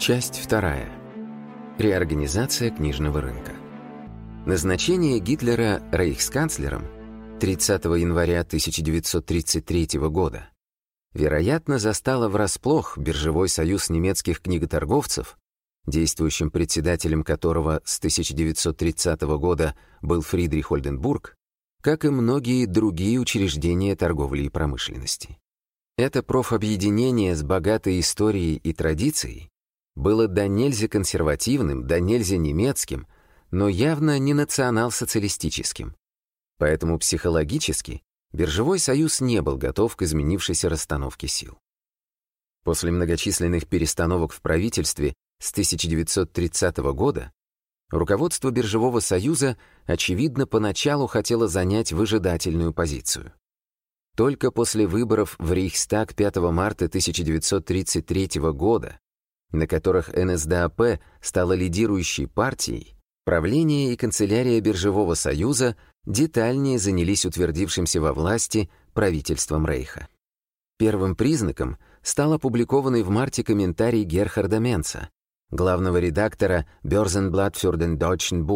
Часть вторая. Реорганизация книжного рынка. Назначение Гитлера рейхсканцлером 30 января 1933 года вероятно застало врасплох Биржевой союз немецких книготорговцев, действующим председателем которого с 1930 года был Фридрих Ольденбург, как и многие другие учреждения торговли и промышленности. Это профобъединение с богатой историей и традицией было до нельзя консервативным, до нельзя немецким, но явно не национал-социалистическим. Поэтому психологически Биржевой союз не был готов к изменившейся расстановке сил. После многочисленных перестановок в правительстве с 1930 года руководство Биржевого союза, очевидно, поначалу хотело занять выжидательную позицию. Только после выборов в Рейхстаг 5 марта 1933 года на которых НСДАП стала лидирующей партией, правление и канцелярия Биржевого союза детальнее занялись утвердившимся во власти правительством Рейха. Первым признаком стал опубликованный в марте комментарий Герхарда Менца, главного редактора Börsenblatt für den deutschen.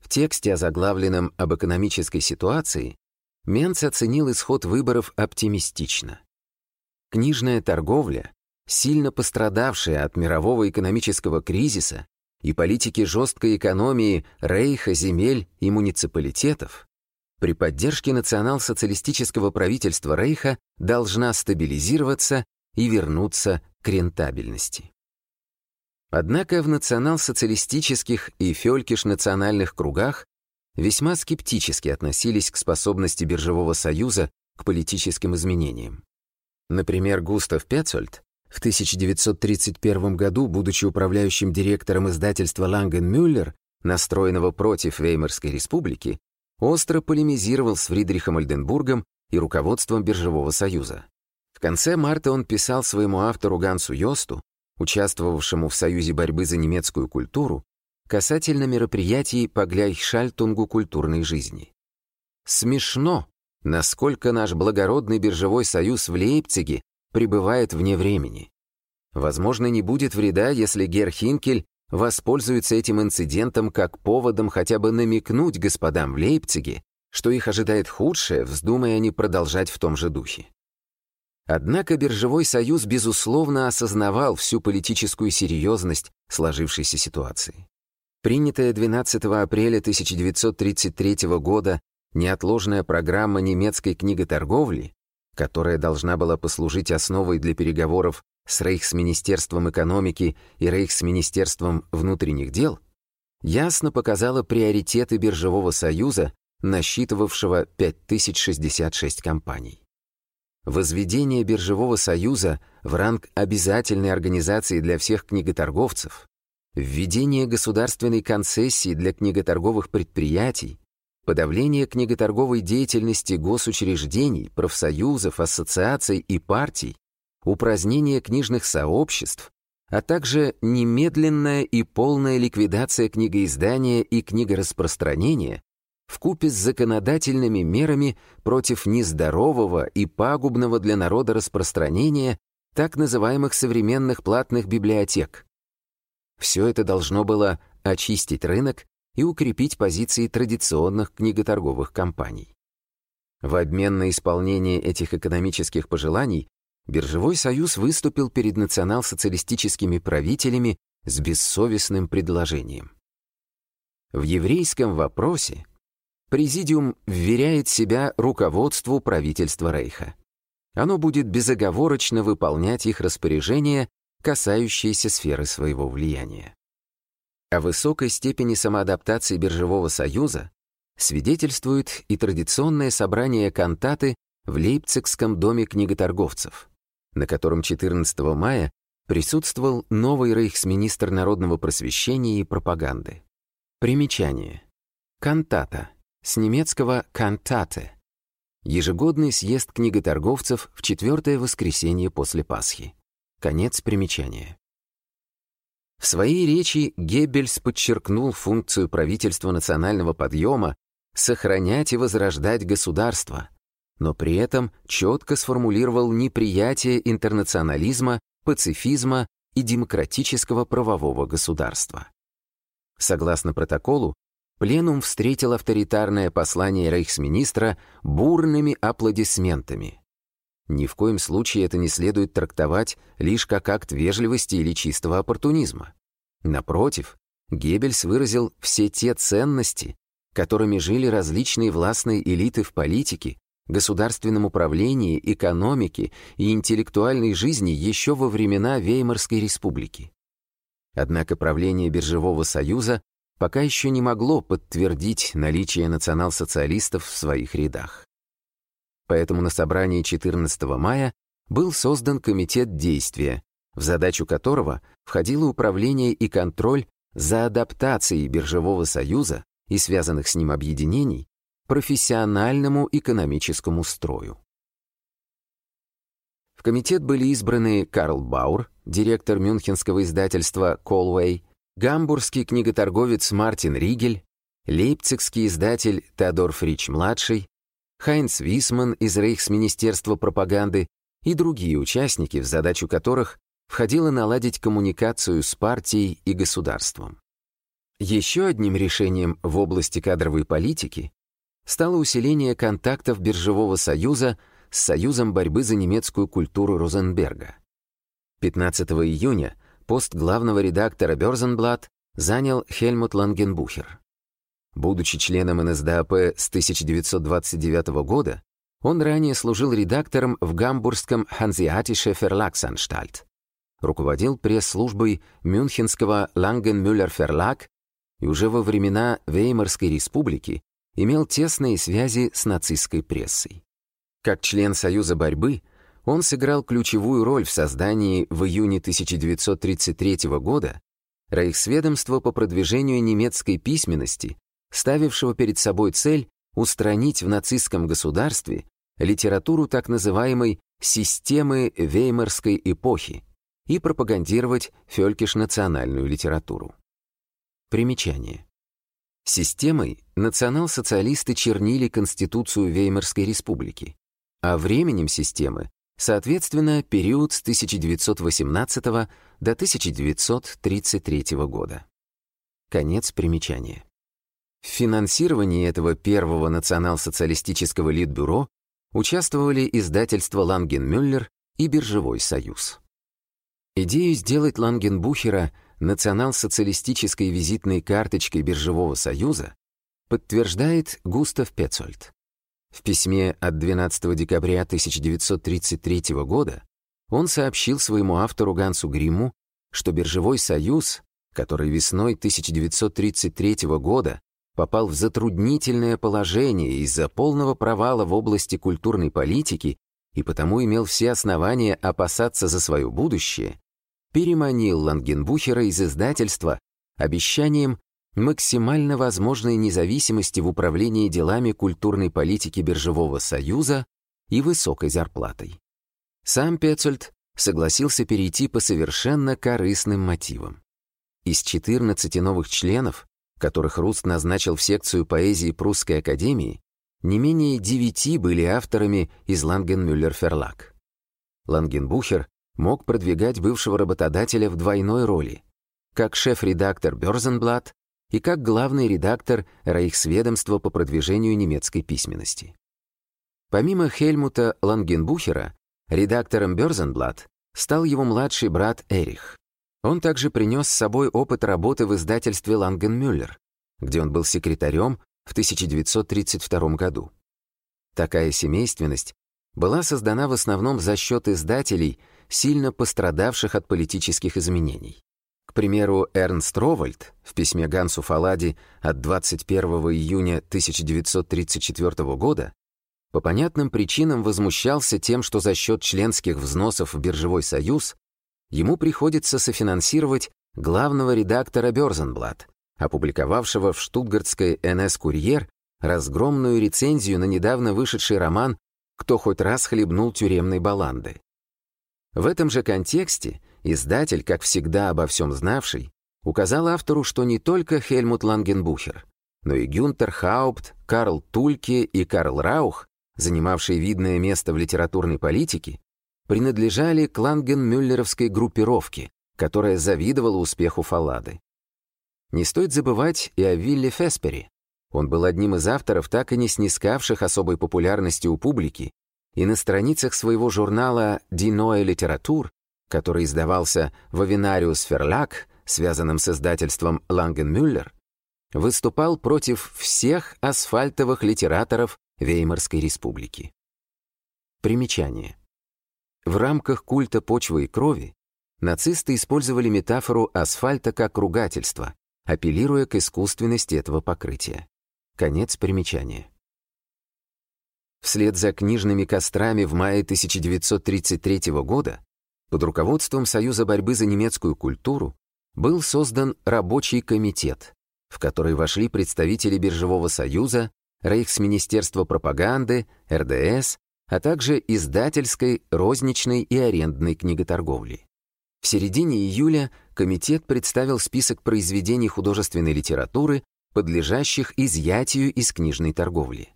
В тексте, озаглавленном об экономической ситуации, Менц оценил исход выборов оптимистично. Книжная торговля сильно пострадавшая от мирового экономического кризиса и политики жесткой экономии рейха, земель и муниципалитетов, при поддержке национал-социалистического правительства рейха должна стабилизироваться и вернуться к рентабельности. Однако в национал-социалистических и фелькиш-национальных кругах весьма скептически относились к способности Биржевого союза к политическим изменениям. Например, Густав Пецольд в 1931 году, будучи управляющим директором издательства Ланген Мюллер, настроенного против Веймарской республики, остро полемизировал с Фридрихом Ольденбургом и руководством Биржевого союза. В конце марта он писал своему автору Гансу Йосту, участвовавшему в Союзе борьбы за немецкую культуру, касательно мероприятий по Гляйхшальтунгу культурной жизни. Смешно, насколько наш благородный биржевой союз в Лейпциге пребывает вне времени. Возможно, не будет вреда, если Гер Хинкель воспользуется этим инцидентом как поводом хотя бы намекнуть господам в Лейпциге, что их ожидает худшее, вздумая они продолжать в том же духе. Однако Биржевой союз, безусловно, осознавал всю политическую серьезность сложившейся ситуации. Принятая 12 апреля 1933 года неотложная программа немецкой книготорговли которая должна была послужить основой для переговоров с Рейхсминистерством экономики и Рейхсминистерством внутренних дел, ясно показала приоритеты Биржевого союза, насчитывавшего 5066 компаний. Возведение Биржевого союза в ранг обязательной организации для всех книготорговцев, введение государственной концессии для книготорговых предприятий, подавление книготорговой деятельности госучреждений, профсоюзов, ассоциаций и партий, упразднение книжных сообществ, а также немедленная и полная ликвидация книгоиздания и книгораспространения вкупе с законодательными мерами против нездорового и пагубного для народа распространения так называемых современных платных библиотек. Все это должно было очистить рынок и укрепить позиции традиционных книготорговых компаний. В обмен на исполнение этих экономических пожеланий Биржевой союз выступил перед национал-социалистическими правителями с бессовестным предложением. В еврейском вопросе Президиум вверяет себя руководству правительства Рейха. Оно будет безоговорочно выполнять их распоряжения, касающиеся сферы своего влияния. О высокой степени самоадаптации Биржевого союза свидетельствует и традиционное собрание кантаты в Лейпцигском доме книготорговцев, на котором 14 мая присутствовал новый рейхсминистр народного просвещения и пропаганды. Примечание. Кантата. С немецкого «кантате». Ежегодный съезд книготорговцев в четвертое воскресенье после Пасхи. Конец примечания. В своей речи Геббельс подчеркнул функцию правительства национального подъема сохранять и возрождать государство, но при этом четко сформулировал неприятие интернационализма, пацифизма, и демократического правового государства. Согласно протоколу, пленум встретил авторитарное послание рейхсминистра бурными аплодисментами. Ни в коем случае это не следует трактовать лишь как акт вежливости или чистого оппортунизма. Напротив, Геббельс выразил все те ценности, которыми жили различные властные элиты в политике, государственном управлении, экономике и интеллектуальной жизни еще во времена Веймарской республики. Однако правление Биржевого союза пока еще не могло подтвердить наличие национал-социалистов в своих рядах. Поэтому на собрании 14 мая был создан комитет действия, в задачу которого входило управление и контроль за адаптацией Биржевого союза и связанных с ним объединений профессиональному экономическому строю. В комитет были избраны Карл Баур, директор мюнхенского издательства «Колвей», гамбургский книготорговец Мартин Ригель, лейпцигский издатель Теодор Фрич-младший, Хайнц Висман из Рейхсминистерства пропаганды и другие участники, в задачу которых входило наладить коммуникацию с партией и государством. Еще одним решением в области кадровой политики стало усиление контактов Биржевого союза с Союзом борьбы за немецкую культуру Розенберга. 15 июня пост главного редактора Бёрзенблат занял Хельмут Лангенбухер. Будучи членом НСДАП с 1929 года, он ранее служил редактором в гамбургском Hanseatische Verlagsanstalt, руководил пресс-службой мюнхенского Langenmüller Verlag и уже во времена Веймарской республики имел тесные связи с нацистской прессой. Как член Союза борьбы, он сыграл ключевую роль в создании в июне 1933 года Рейхсведомства по продвижению немецкой письменности, ставившего перед собой цель устранить в нацистском государстве литературу так называемой «системы Веймарской эпохи» и пропагандировать фелькиш-национальную литературу. Примечание. Системой национал-социалисты чернили Конституцию Веймарской республики, а временем системы, соответственно, период с 1918 до 1933 года. Конец примечания. В финансировании этого первого национал-социалистического литбюро участвовали издательства Лангенмюллер и Биржевой союз. Идею сделать Лангенбухера – национал-социалистической визитной карточкой Биржевого союза подтверждает Густав Пецольд. В письме от 12 декабря 1933 года он сообщил своему автору Гансу Гримму, что Биржевой союз, который весной 1933 года попал в затруднительное положение из-за полного провала в области культурной политики и потому имел все основания опасаться за свое будущее, переманил Лангенбухера из издательства обещанием максимально возможной независимости в управлении делами культурной политики Биржевого союза и высокой зарплатой. Сам Пецольд согласился перейти по совершенно корыстным мотивам. Из 14 новых членов, которых Руст назначил в секцию поэзии Прусской академии, не менее девяти были авторами из Лангенмюллер-Ферлаг. Лангенбухер мог продвигать бывшего работодателя в двойной роли, как шеф-редактор Бёрзенблат и как главный редактор Рейхсведомства по продвижению немецкой письменности. Помимо Хельмута Лангенбухера, редактором Бёрзенблат стал его младший брат Эрих. Он также принес с собой опыт работы в издательстве Лангенмюллер, где он был секретарем в 1932 году. Такая семейственность была создана в основном за счет издателей, сильно пострадавших от политических изменений. К примеру, Эрнст Ровальд в письме Гансу Фалади от 21 июня 1934 года по понятным причинам возмущался тем, что за счет членских взносов в Биржевой союз ему приходится софинансировать главного редактора Бёрзенблат, опубликовавшего в штутгартской «НС-Курьер» разгромную рецензию на недавно вышедший роман «Кто хоть раз хлебнул тюремной баланды». В этом же контексте издатель, как всегда обо всем знавший, указал автору, что не только Хельмут Лангенбухер, но и Гюнтер Хаупт, Карл Тульке и Карл Раух, занимавшие видное место в литературной политике, принадлежали к Лангенмюллеровской группировке, которая завидовала успеху Фаллады. Не стоит забывать и о Вилле Феспери. Он был одним из авторов, так и не снискавших особой популярности у публики, и на страницах своего журнала «Диноэ литератур», который издавался в Авинариус Ферлак, связанном с издательством Лангенмюллер, выступал против всех асфальтовых литераторов Веймарской республики. Примечание. В рамках культа почвы и крови нацисты использовали метафору асфальта как ругательство, апеллируя к искусственности этого покрытия. Конец примечания. Вслед за книжными кострами в мае 1933 года под руководством Союза борьбы за немецкую культуру был создан рабочий комитет, в который вошли представители Биржевого союза, Рейхсминистерства пропаганды, РДС, а также издательской, розничной и арендной книготорговли. В середине июля комитет представил список произведений художественной литературы, подлежащих изъятию из книжной торговли.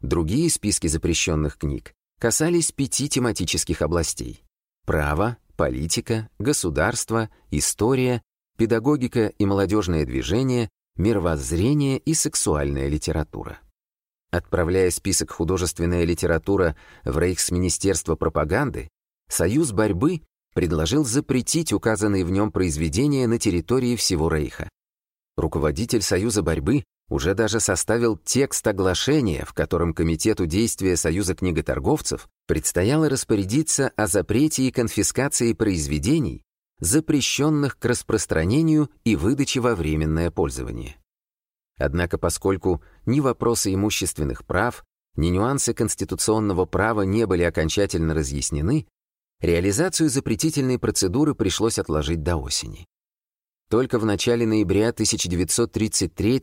Другие списки запрещенных книг касались пяти тематических областей — право, политика, государство, история, педагогика и молодежное движение, мировоззрение и сексуальная литература. Отправляя список «Художественная литература» в Рейхсминистерство пропаганды, Союз борьбы предложил запретить указанные в нем произведения на территории всего Рейха. Руководитель Союза борьбы уже даже составил текст оглашения, в котором Комитету действия Союза книготорговцев предстояло распорядиться о запрете и конфискации произведений, запрещенных к распространению и выдаче во временное пользование. Однако поскольку ни вопросы имущественных прав, ни нюансы конституционного права не были окончательно разъяснены, реализацию запретительной процедуры пришлось отложить до осени. Только в начале ноября 1933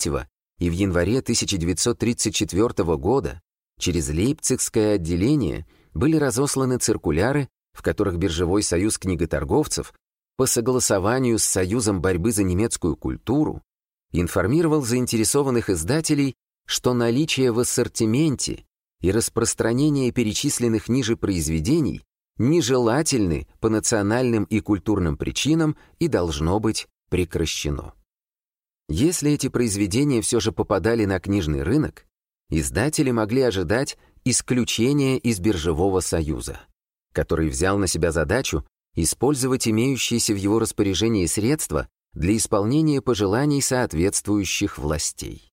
и в январе 1934 года через Лейпцигское отделение были разосланы циркуляры, в которых Биржевой союз книготорговцев по согласованию с Союзом борьбы за немецкую культуру информировал заинтересованных издателей, что наличие в ассортименте и распространение перечисленных ниже произведений нежелательны по национальным и культурным причинам и должно быть прекращено. Если эти произведения все же попадали на книжный рынок, издатели могли ожидать исключения из биржевого союза, который взял на себя задачу использовать имеющиеся в его распоряжении средства для исполнения пожеланий соответствующих властей.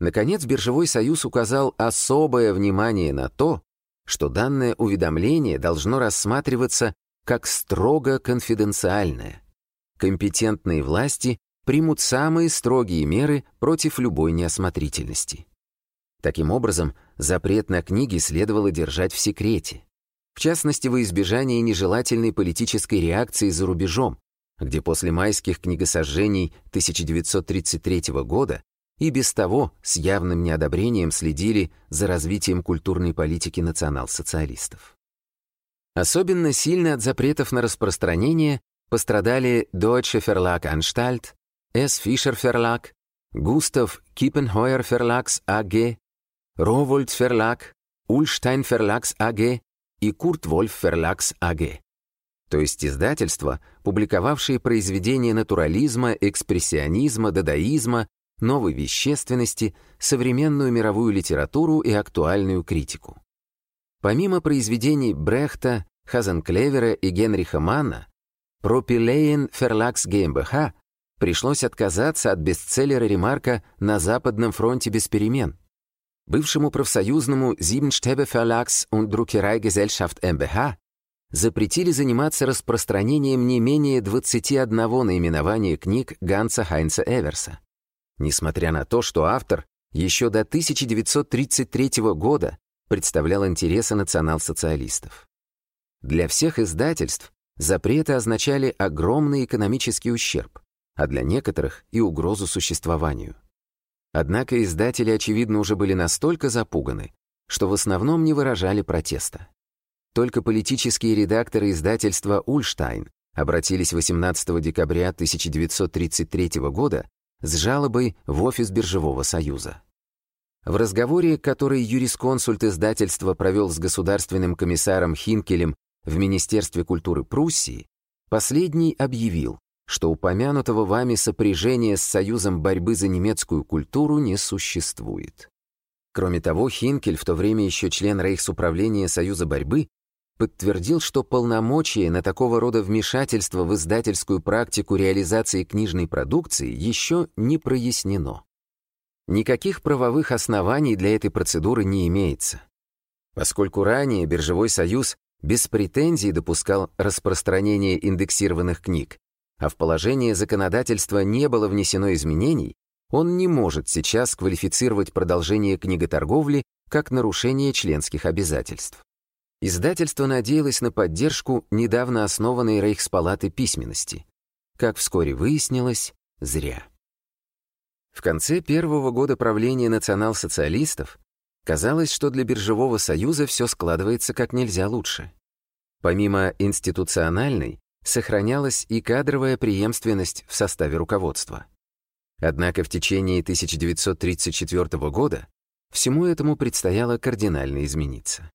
Наконец, Биржевой союз указал особое внимание на то, что данное уведомление должно рассматриваться как строго конфиденциальное. Компетентные власти примут самые строгие меры против любой неосмотрительности. Таким образом, запрет на книги следовало держать в секрете. В частности, во избежание нежелательной политической реакции за рубежом, где после майских книгосожжений 1933 года и без того с явным неодобрением следили за развитием культурной политики национал-социалистов. Особенно сильно от запретов на распространение пострадали Deutsche Verlag Anstalt, S. Fischer Verlag, Gustav Kippenheuer Verlags AG, Rowold Verlag, Ulstein Verlags AG и Kurt Wolf Verlags AG, то есть издательства, публиковавшие произведения натурализма, экспрессионизма, дадаизма, новой вещественности, современную мировую литературу и актуальную критику. Помимо произведений Брехта, Хазенклевера и Генриха Манна, Пропилейн Ферлакс GmbH пришлось отказаться от бестселлера Ремарка «На Западном фронте без перемен», бывшему профсоюзному Siebenstäbe Verlags und Druckerei-Gesellschaft MBH запретили заниматься распространением не менее 21 наименования книг Ганса Хайнца Эверса. Несмотря на то, что автор еще до 1933 года представлял интересы национал-социалистов. Для всех издательств запреты означали огромный экономический ущерб, а для некоторых и угрозу существованию. Однако издатели, очевидно, уже были настолько запуганы, что в основном не выражали протеста. Только политические редакторы издательства «Ульштайн» обратились 18 декабря 1933 года с жалобой в офис Биржевого союза. В разговоре, который юрисконсульт издательства провел с государственным комиссаром Хинкелем в Министерстве культуры Пруссии, Последний объявил, что упомянутого вами сопряжения с Союзом борьбы за немецкую культуру не существует. Кроме того, Хинкель, в то время еще член Рейхсуправления Союза борьбы, подтвердил, что полномочия на такого рода вмешательство в издательскую практику реализации книжной продукции еще не прояснено. Никаких правовых оснований для этой процедуры не имеется. Поскольку ранее Биржевой союз без претензий допускал распространение индексированных книг, а в положение законодательства не было внесено изменений, он не может сейчас квалифицировать продолжение книготорговли как нарушение членских обязательств. Издательство надеялось на поддержку недавно основанной Рейхспалаты письменности. Как вскоре выяснилось, зря. В конце первого года правления национал-социалистов казалось, что для Биржевого союза все складывается как нельзя лучше. Помимо институциональной, сохранялась и кадровая преемственность в составе руководства. Однако в течение 1934 года всему этому предстояло кардинально измениться.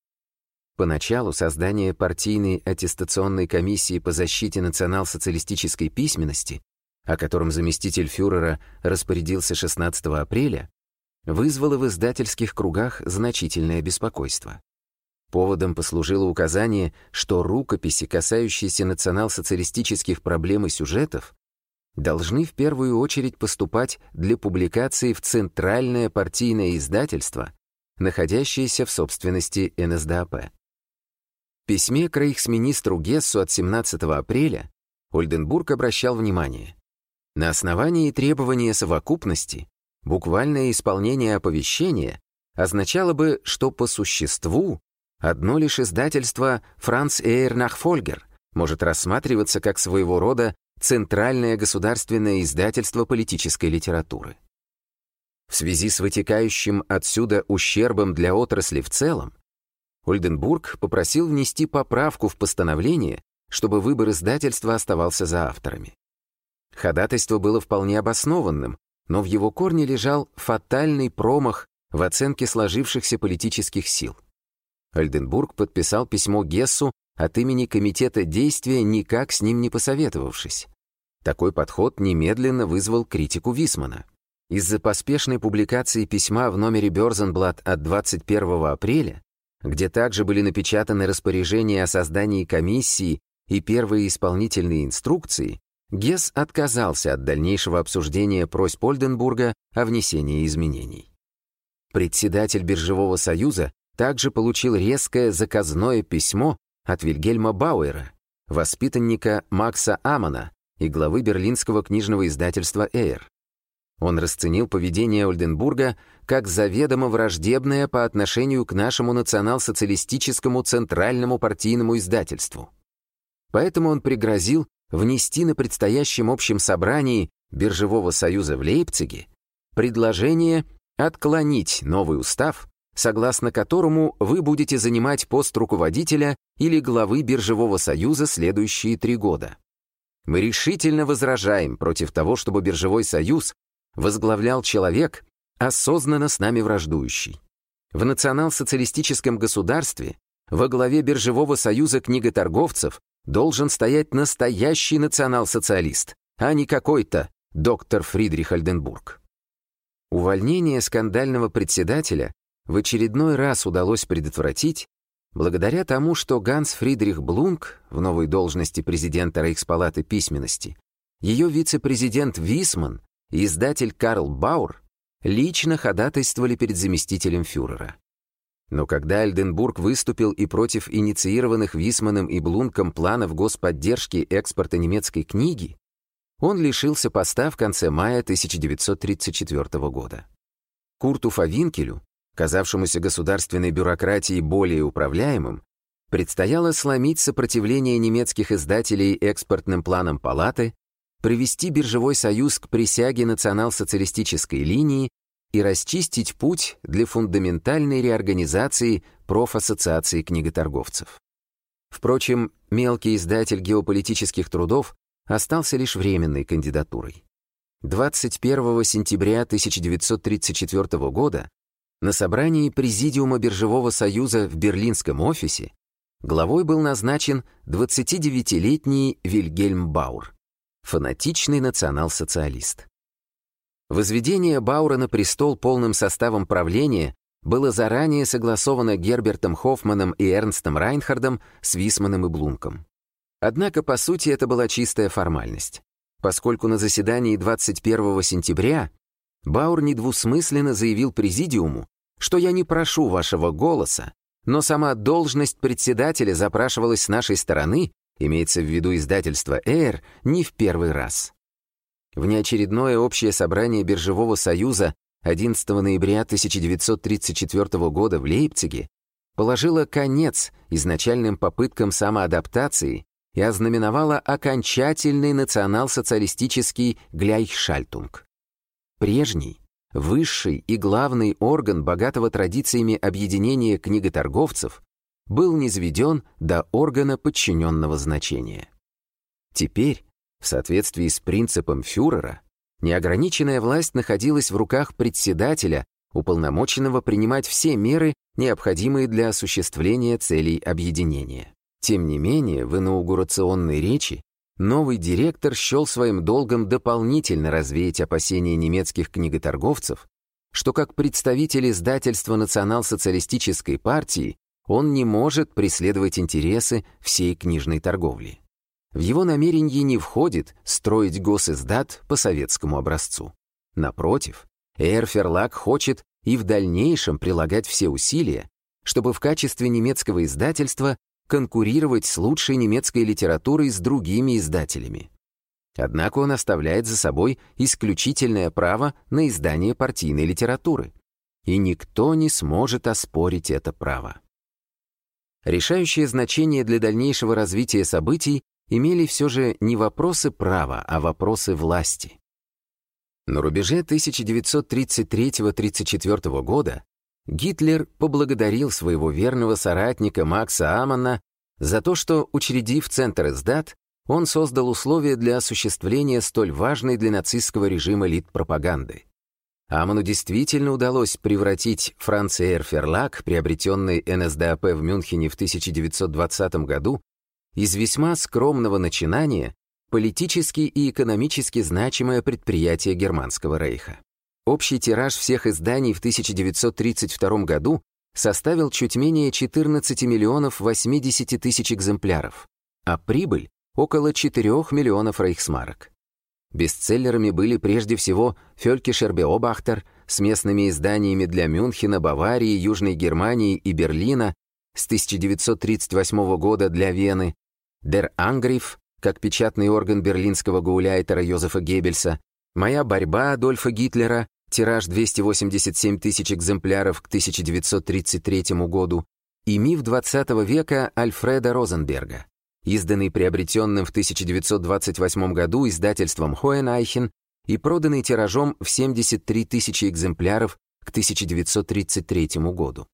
Поначалу создание партийной аттестационной комиссии по защите национал-социалистической письменности, о котором заместитель фюрера распорядился 16 апреля, вызвало в издательских кругах значительное беспокойство. Поводом послужило указание, что рукописи, касающиеся национал-социалистических проблем и сюжетов, должны в первую очередь поступать для публикации в центральное партийное издательство, находящееся в собственности НСДАП. Письме к рейхсминистру Гессу от 17 апреля Ольденбург обращал внимание, на основании требования совокупности буквальное исполнение оповещения означало бы, что по существу Одно лишь издательство «Франц Эйр Нахфольгер» может рассматриваться как своего рода центральное государственное издательство политической литературы. В связи с вытекающим отсюда ущербом для отрасли в целом, Ольденбург попросил внести поправку в постановление, чтобы выбор издательства оставался за авторами. Ходатайство было вполне обоснованным, но в его корне лежал фатальный промах в оценке сложившихся политических сил. Альденбург подписал письмо Гессу от имени Комитета действия, никак с ним не посоветовавшись. Такой подход немедленно вызвал критику Висмана. Из-за поспешной публикации письма в номере Бёрзенблат от 21 апреля, где также были напечатаны распоряжения о создании комиссии и первые исполнительные инструкции, Гесс отказался от дальнейшего обсуждения просьб Ольденбурга о внесении изменений. Председатель Биржевого союза также получил резкое заказное письмо от Вильгельма Бауэра, воспитанника Макса Амана и главы берлинского книжного издательства «Эйр». Он расценил поведение Ольденбурга как заведомо враждебное по отношению к нашему национал-социалистическому центральному партийному издательству. Поэтому он пригрозил внести на предстоящем общем собрании Биржевого союза в Лейпциге предложение отклонить новый устав согласно которому вы будете занимать пост руководителя или главы биржевого союза следующие три года. Мы решительно возражаем против того, чтобы биржевой союз возглавлял человек, осознанно с нами враждующий. В национал-социалистическом государстве во главе биржевого союза книготорговцев должен стоять настоящий национал-социалист, а не какой-то доктор Фридрих Альденбург. Увольнение скандального председателя в очередной раз удалось предотвратить благодаря тому, что Ганс Фридрих Блунк в новой должности президента Рейхспалаты письменности, ее вице-президент Висман издатель Карл Баур лично ходатайствовали перед заместителем фюрера. Но когда Альденбург выступил и против инициированных Висманом и Блунком планов господдержки экспорта немецкой книги, он лишился поста в конце мая 1934 года. Курту Фавинкелю казавшемуся государственной бюрократией более управляемым, предстояло сломить сопротивление немецких издателей экспортным планам палаты, привести биржевой союз к присяге национал-социалистической линии и расчистить путь для фундаментальной реорганизации профассоциации книготорговцев. Впрочем, мелкий издатель геополитических трудов остался лишь временной кандидатурой. 21 сентября 1934 года на собрании Президиума Биржевого союза в берлинском офисе Главой был назначен 29-летний Вильгельм Баур, фанатичный национал-социалист. Возведение Баура на престол полным составом правления было заранее согласовано Гербертом Хоффманом и Эрнстом Райнхардом с Висманом и Блумком. Однако, по сути, это была чистая формальность, поскольку на заседании 21 сентября Баур недвусмысленно заявил президиуму, что я не прошу вашего голоса, но сама должность председателя запрашивалась с нашей стороны, имеется в виду издательство «Эйр», не в первый раз. Внеочередное общее собрание Биржевого союза 11 ноября 1934 года в Лейпциге положило конец изначальным попыткам самоадаптации и ознаменовало окончательный национал-социалистический гляйхшальтунг. Прежний, высший и главный орган богатого традициями объединения книготорговцев был низведен до органа подчиненного значения. Теперь, в соответствии с принципом фюрера, Неограниченная власть находилась в руках председателя, уполномоченного принимать все меры, необходимые для осуществления целей объединения. Тем не менее, в инаугурационной речи новый директор счел своим долгом дополнительно развеять опасения немецких книготорговцев, что как представитель издательства национал-социалистической партии он не может преследовать интересы всей книжной торговли. В его намерении не входит строить госиздат по советскому образцу. Напротив, Эрферлак хочет и в дальнейшем прилагать все усилия, чтобы в качестве немецкого издательства конкурировать с лучшей немецкой литературой с другими издателями. Однако он оставляет за собой исключительное право на издание партийной литературы. И никто не сможет оспорить это право. Решающее значение для дальнейшего развития событий имели все же не вопросы права, а вопросы власти. На рубеже 1933-34 года Гитлер поблагодарил своего верного соратника Макса Амана за то, что, учредив Центр издат, он создал условия для осуществления столь важной для нацистского режима лид-пропаганды. Аману действительно удалось превратить Франц Эрферлак, приобретенный НСДАП в Мюнхене в 1920 году, из весьма скромного начинания политически и экономически значимое предприятие Германского рейха. Общий тираж всех изданий в 1932 году составил чуть менее 14 миллионов 80 тысяч экземпляров, а прибыль — около 4 миллионов рейхсмарок. Бестселлерами были прежде всего «Фелькишер Беобахтер» с местными изданиями для Мюнхена, Баварии, Южной Германии и Берлина, с 1938 года для Вены, Дер Ангриф, как печатный орган берлинского гауляйтера Йозефа Геббельса, «Моя борьба» Адольфа Гитлера, тираж 287 тысяч экземпляров к 1933 году, и «Миф XX века» Альфреда Розенберга, изданный приобретенным в 1928 году издательством Хоенайхен и проданный тиражом в 73 тысячи экземпляров к 1933 году.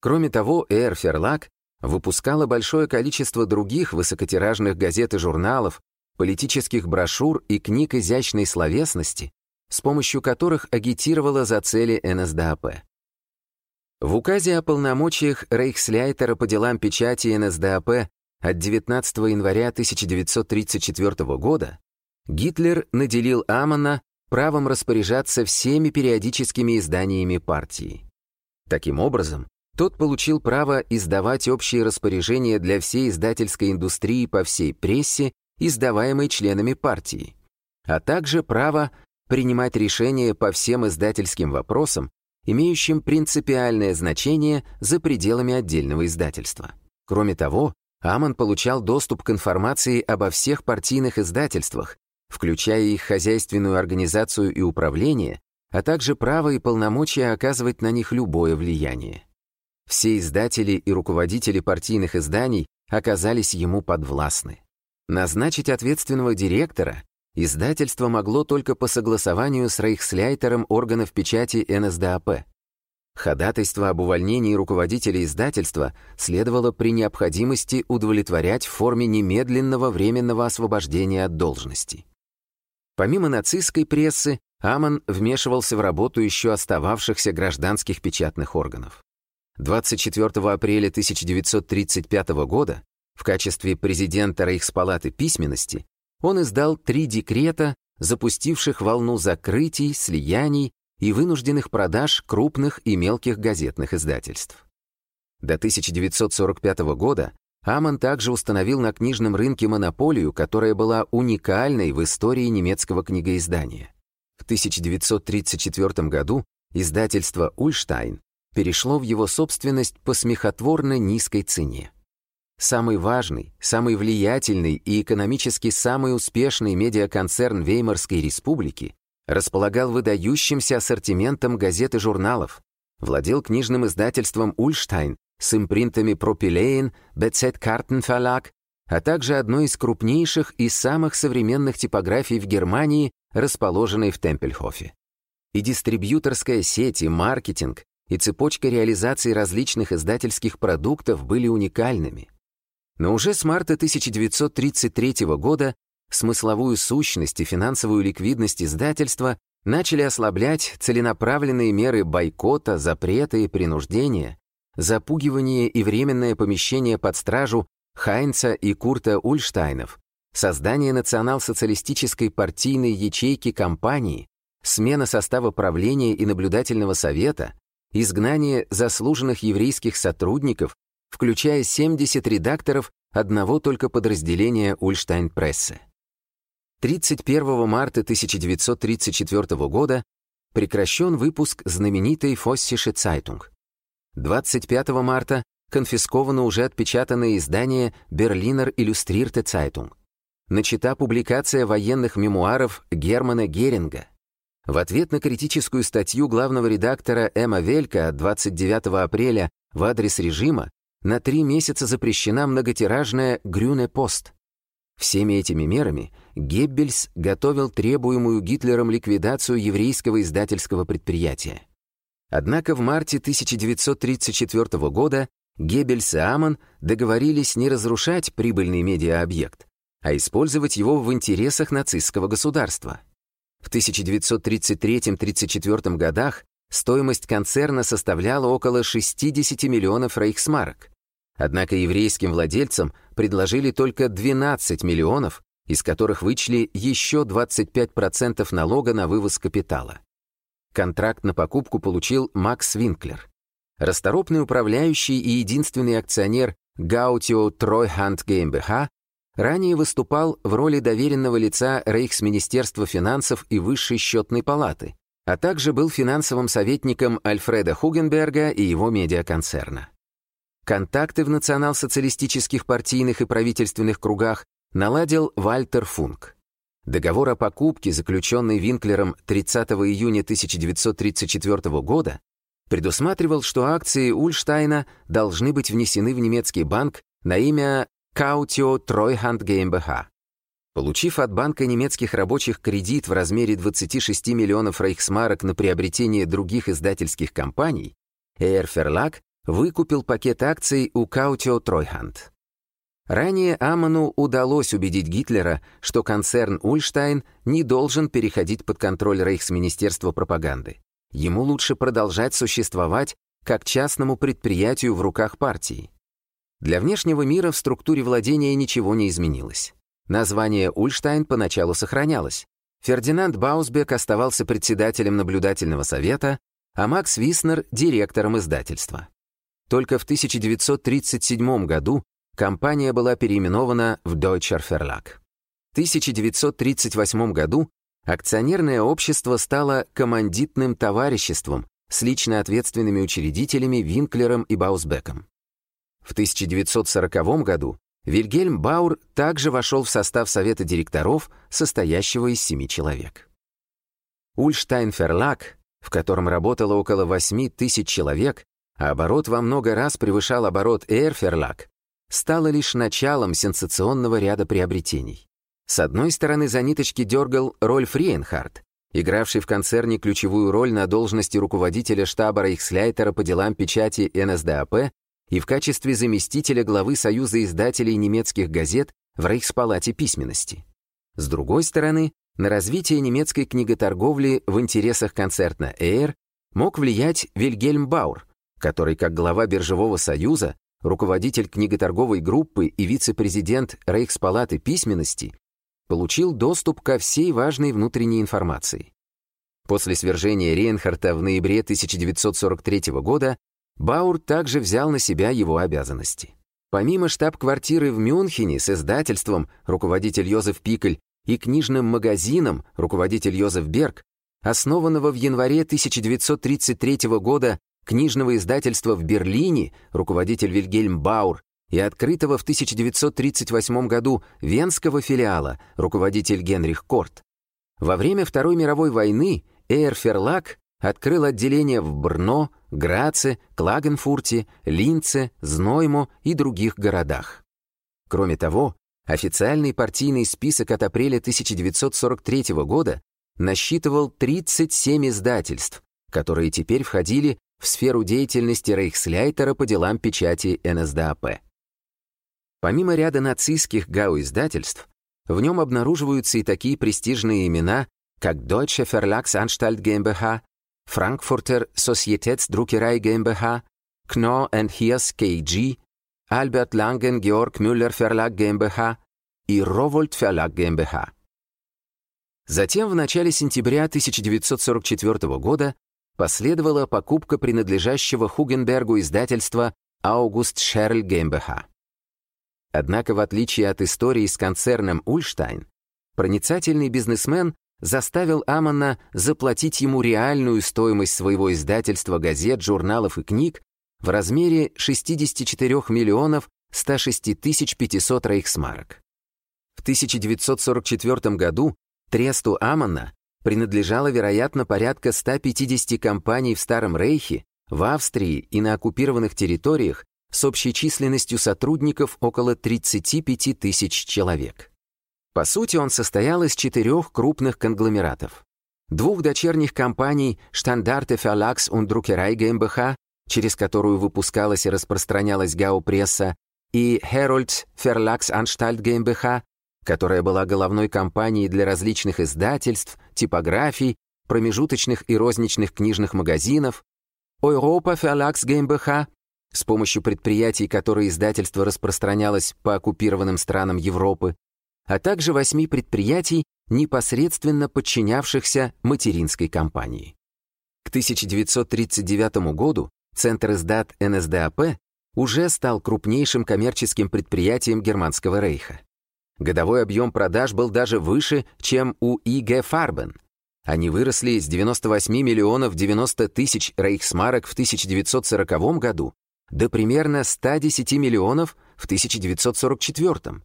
Кроме того, Эр Ферлак выпускала большое количество других высокотиражных газет и журналов, политических брошюр и книг изящной словесности, с помощью которых агитировала за цели НСДАП. В указе о полномочиях Рейхсляйтера по делам печати НСДАП от 19 января 1934 года Гитлер наделил Амана правом распоряжаться всеми периодическими изданиями партии. Таким образом, тот получил право издавать общие распоряжения для всей издательской индустрии по всей прессе, издаваемой членами партии, а также право принимать решения по всем издательским вопросам, имеющим принципиальное значение за пределами отдельного издательства. Кроме того, Аман получал доступ к информации обо всех партийных издательствах, включая их хозяйственную организацию и управление, а также право и полномочия оказывать на них любое влияние. Все издатели и руководители партийных изданий оказались ему подвластны. Назначить ответственного директора издательство могло только по согласованию с рейхсляйтером органов печати НСДАП. Ходатайство об увольнении руководителя издательства следовало при необходимости удовлетворять в форме немедленного временного освобождения от должности. Помимо нацистской прессы, Аман вмешивался в работу еще остававшихся гражданских печатных органов. 24 апреля 1935 года в качестве президента Рейхспалаты письменности он издал три декрета, запустивших волну закрытий, слияний и вынужденных продаж крупных и мелких газетных издательств. До 1945 года Аман также установил на книжном рынке монополию, которая была уникальной в истории немецкого книгоиздания. В 1934 году издательство «Ульштайн» перешло в его собственность по смехотворно низкой цене. Самый важный, самый влиятельный и экономически самый успешный медиаконцерн Веймарской республики располагал выдающимся ассортиментом газет и журналов, владел книжным издательством «Ульштайн» с импринтами «Пропилейн», «Бецет Картенфалак», а также одной из крупнейших и самых современных типографий в Германии, расположенной в Темпельхофе. И дистрибьюторская сеть, и маркетинг, и цепочка реализации различных издательских продуктов были уникальными. Но уже с марта 1933 года смысловую сущность и финансовую ликвидность издательства начали ослаблять целенаправленные меры бойкота, запрета и принуждения, запугивание и временное помещение под стражу Хайнца и Курта Ульштайнов, создание национал-социалистической партийной ячейки компании, смена состава правления и наблюдательного совета, изгнание заслуженных еврейских сотрудников, включая 70 редакторов одного только подразделения Ульштайн-прессы. 31 марта 1934 года прекращен выпуск знаменитой Фоссише Цайтунг. 25 марта конфисковано уже отпечатанное издание «Берлинер Иллюстрирте Цайтунг». Начата публикация военных мемуаров Германа Геринга. В ответ на критическую статью главного редактора Эмма Велька от 29 апреля в адрес режима на три месяца запрещена многотиражная «Грюне Пост». Всеми этими мерами Геббельс готовил требуемую Гитлером ликвидацию еврейского издательского предприятия. Однако в марте 1934 года Геббельс и Аман договорились не разрушать прибыльный медиаобъект, а использовать его в интересах нацистского государства. В 1933-34 годах стоимость концерна составляла около 60 миллионов рейхсмарок. Однако еврейским владельцам предложили только 12 миллионов, из которых вычли еще 25% налога на вывоз капитала. Контракт на покупку получил Макс Винклер. Расторопный управляющий и единственный акционер Гаутио Тройханд GmbH ранее выступал в роли доверенного лица Рейхсминистерства финансов и Высшей счетной палаты, а также был финансовым советником Альфреда Хугенберга и его медиаконцерна. Контакты в национал-социалистических партийных и правительственных кругах наладил Вальтер Функ. Договор о покупке, заключенный Винклером 30 июня 1934 года, предусматривал, что акции Ульштайна должны быть внесены в немецкий банк на имя Каутио Тройханд GmbH. Получив от банка немецких рабочих кредит в размере 26 миллионов рейхсмарок на приобретение других издательских компаний, Эйр Ферлаг выкупил пакет акций у Каутио Тройханд. Ранее Аману удалось убедить Гитлера, что концерн Ульштайн не должен переходить под контроль Рейхсминистерства пропаганды. Ему лучше продолжать существовать как частному предприятию в руках партии. Для внешнего мира в структуре владения ничего не изменилось. Название Ульштайн поначалу сохранялось. Фердинанд Баусбек оставался председателем наблюдательного совета, а Макс Виснер — директором издательства. Только в 1937 году компания была переименована в Deutscher Verlag. В 1938 году акционерное общество стало командитным товариществом с лично ответственными учредителями Винклером и Баусбеком. В 1940 году Вильгельм Баур также вошел в состав совета директоров, состоящего из семи человек. Ульштайн Ферлаг, в котором работало около 8 тысяч человек, оборот во много раз превышал оборот Эрферлаг, стало лишь началом сенсационного ряда приобретений. С одной стороны, за ниточки дергал Рольф Риенхард, игравший в концерне ключевую роль на должности руководителя штаба Рейхсляйтера по делам печати НСДАП и в качестве заместителя главы Союза издателей немецких газет в Рейхспалате письменности. С другой стороны, на развитие немецкой книготорговли в интересах концерна Эйр мог влиять Вильгельм Баур, который, как глава Биржевого союза, руководитель книготорговой группы и вице-президент Рейхспалаты письменности, получил доступ ко всей важной внутренней информации. После свержения Рейнхарта в ноябре 1943 года Баур также взял на себя его обязанности. Помимо штаб-квартиры в Мюнхене с издательством руководитель Йозеф Пикль и книжным магазином руководитель Йозеф Берг, основанного в январе 1933 года книжного издательства в Берлине руководитель Вильгельм Баур и открытого в 1938 году венского филиала руководитель Генрих Корт. Во время Второй мировой войны Эйр Ферлак открыл отделения в Брно, Граце, Клагенфурте, Линце, Зноймо и других городах. Кроме того, официальный партийный список от апреля 1943 года насчитывал 37 издательств, которые теперь входили сферу деятельности Рейхсляйтера по делам печати НСДАП. Помимо ряда нацистских гау-издательств, в нем обнаруживаются и такие престижные имена, как Deutsche Verlagsanstalt GmbH, Frankfurter Societätsdruckerei GmbH, Knorr Hiers KG, Albert Langen Georg Müller Verlag GmbH и Rowold Verlag GmbH. Затем в начале сентября 1944 года последовала покупка принадлежащего Хугенбергу издательства August Scherl GmbH. Однако, в отличие от истории с концерном Ульштайн, проницательный бизнесмен заставил Аманна заплатить ему реальную стоимость своего издательства газет, журналов и книг в размере 64 миллионов 106 тысяч 500 рейхсмарок. В 1944 году тресту Аманна принадлежало, вероятно, порядка 150 компаний в Старом Рейхе, в Австрии и на оккупированных территориях с общей численностью сотрудников около 35 тысяч человек. По сути, он состоял из четырех крупных конгломератов. Двух дочерних компаний Standarte Verlags und Druckerei GmbH, через которую выпускалась и распространялась Гау-пресса, и Herolds Verlagsanstalt GmbH, которая была головной компанией для различных издательств, типографий, промежуточных и розничных книжных магазинов, Europa Verlags GmbH, с помощью предприятий, которые издательство распространялось по оккупированным странам Европы, а также восьми предприятий, непосредственно подчинявшихся материнской компании. К 1939 году Центр издат НСДАП уже стал крупнейшим коммерческим предприятием Германского рейха. Годовой объем продаж был даже выше, чем у ИГ Фарбен. Они выросли с 98 миллионов 90 тысяч рейхсмарок в 1940 году до примерно 110 миллионов в 1944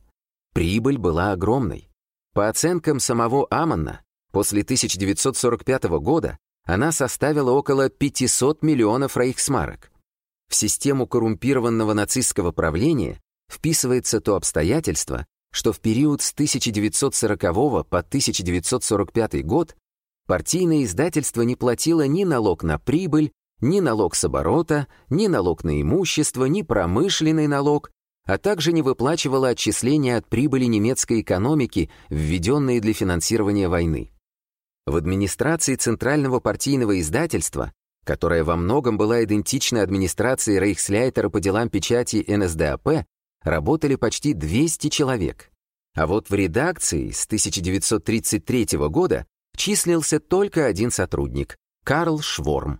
Прибыль была огромной. По оценкам самого Аманна, после 1945 года она составила около 500 миллионов рейхсмарок. В систему коррумпированного нацистского правления вписывается то обстоятельство, что в период с 1940 по 1945 год партийное издательство не платило ни налог на прибыль, ни налог с оборота, ни налог на имущество, ни промышленный налог, а также не выплачивала отчисления от прибыли немецкой экономики, введенные для финансирования войны. В администрации Центрального партийного издательства, которая во многом была идентична администрации Рейхсляйтера по делам печати НСДАП, работали почти 200 человек. А вот в редакции с 1933 года числился только один сотрудник — Карл Шворм.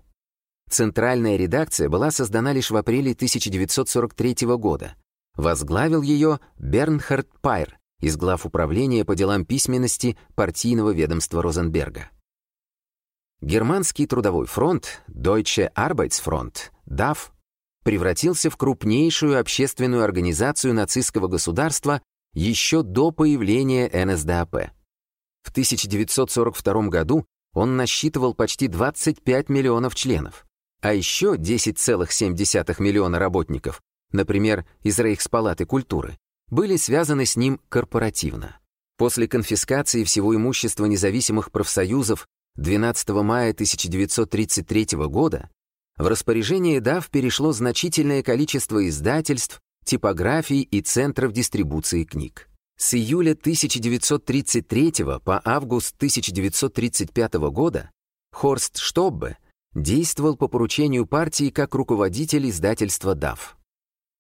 Центральная редакция была создана лишь в апреле 1943 года. Возглавил ее Бернхард Пайр из глав управления по делам письменности партийного ведомства Розенберга. Германский трудовой фронт, Deutsche Arbeitsfront, DAF, превратился в крупнейшую общественную организацию нацистского государства еще до появления НСДАП. В 1942 году он насчитывал почти 25 миллионов членов, а еще 10,7 миллиона работников например, из Рейхспалаты культуры, были связаны с ним корпоративно. После конфискации всего имущества независимых профсоюзов 12 мая 1933 года в распоряжение ДАВ перешло значительное количество издательств, типографий и центров дистрибуции книг. С июля 1933 по август 1935 года Хорст Штоббе действовал по поручению партии как руководитель издательства «ДАФ».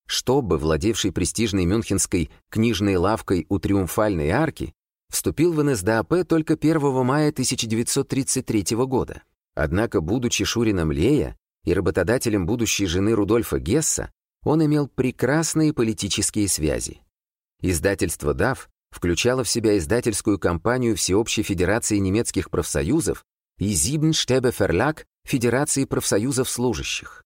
Чтобы, владевший престижной мюнхенской книжной лавкой у Триумфальной арки, вступил в НСДАП только 1 мая 1933 года. Однако, будучи Шурином Лея и работодателем будущей жены Рудольфа Гесса, он имел прекрасные политические связи. Издательство «ДАФ» включало в себя издательскую компанию Всеобщей Федерации немецких профсоюзов и Зибнштебе Ферлаг Федерации профсоюзов служащих,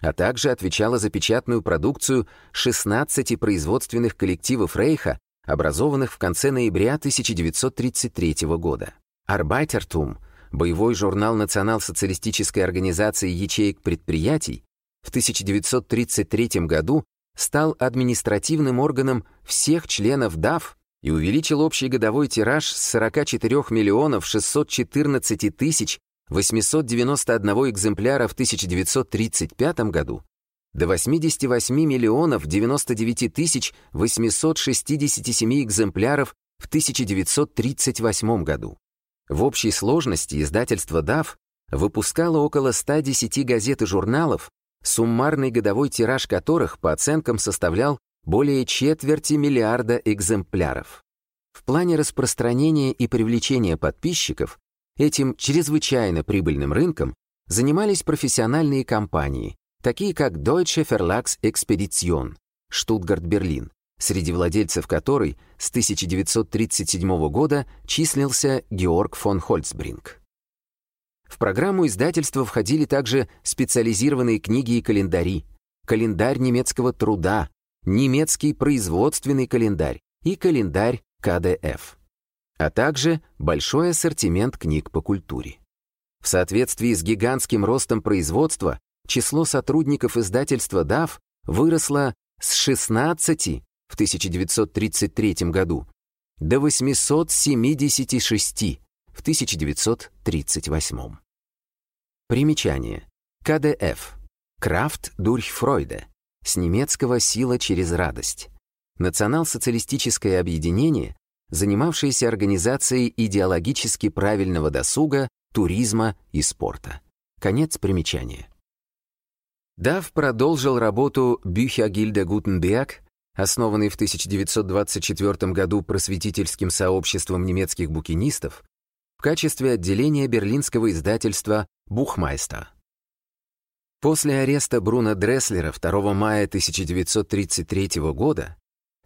а также отвечала за печатную продукцию 16 производственных коллективов Рейха, образованных в конце ноября 1933 года. Arbeitertum, боевой журнал национал-социалистической организации ячеек предприятий, в 1933 году стал административным органом всех членов ДАФ и увеличил общий годовой тираж с 44 миллионов 614 тысяч 891 экземпляра в 1935 году до 88 миллионов 99 тысяч 867 экземпляров в 1938 году. В общей сложности издательство DAF выпускало около 110 газет и журналов, суммарный годовой тираж которых, по оценкам, составлял более четверти миллиарда экземпляров. В плане распространения и привлечения подписчиков этим чрезвычайно прибыльным рынком занимались профессиональные компании, такие как Deutsche Verlags Expedition, Штутгарт-Берлин, среди владельцев которой с 1937 года числился Георг фон Хольцбринг. В программу издательства входили также специализированные книги и календари, календарь немецкого труда, немецкий производственный календарь и календарь КДФ, а также большой ассортимент книг по культуре. В соответствии с гигантским ростом производства число сотрудников издательства DAF выросло с 16 в 1933 году до 876 в 1938. Примечание. КДФ. Крафт durch Freude. С немецкого «сила через радость». Национал-социалистическое объединение, занимавшееся организацией идеологически правильного досуга, туризма и спорта. Конец примечания. Дав продолжил работу Бюхагильда Гутенберг, основанный в 1924 году просветительским сообществом немецких букинистов, в качестве отделения берлинского издательства «Бухмайста». После ареста Бруно Дресслера 2 мая 1933 года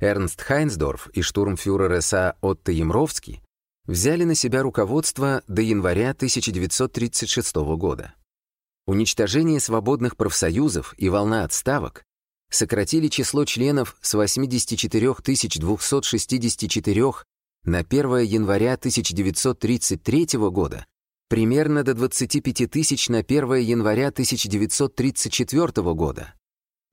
Эрнст Хайнсдорф и штурмфюрер СА Отто Емровский взяли на себя руководство до января 1936 года. Уничтожение свободных профсоюзов и волна отставок сократили число членов с 84 264 на 1 января 1933 года примерно до 25 тысяч на 1 января 1934 года.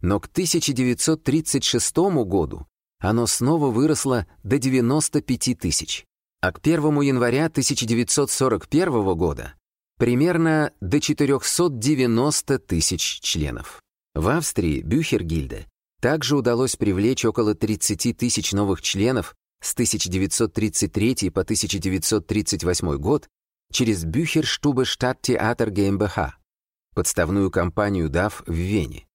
Но к 1936 году оно снова выросло до 95 тысяч, а к 1 января 1941 года примерно до 490 тысяч членов. В Австрии Бюхергильде также удалось привлечь около 30 тысяч новых членов с 1933 по 1938 год через Бюхерштубе Штадттеатр ГМБХ, подставную компанию DAF в Вене.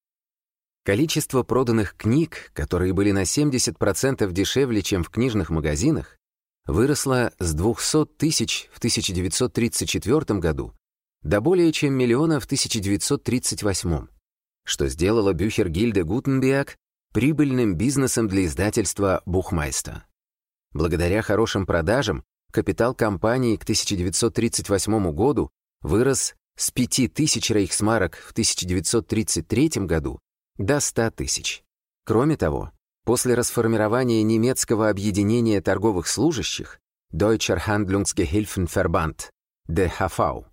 Количество проданных книг, которые были на 70% дешевле, чем в книжных магазинах, выросло с 200 тысяч в 1934 году до более чем миллиона в 1938, что сделало Бюхергильде Гутенберг прибыльным бизнесом для издательства Бухмайста. Благодаря хорошим продажам капитал компании к 1938 году вырос с 5000 рейхсмарок в 1933 году до 100 тысяч. Кроме того, после расформирования немецкого объединения торговых служащих Deutscher Handlungsgehilfenverband, DHV,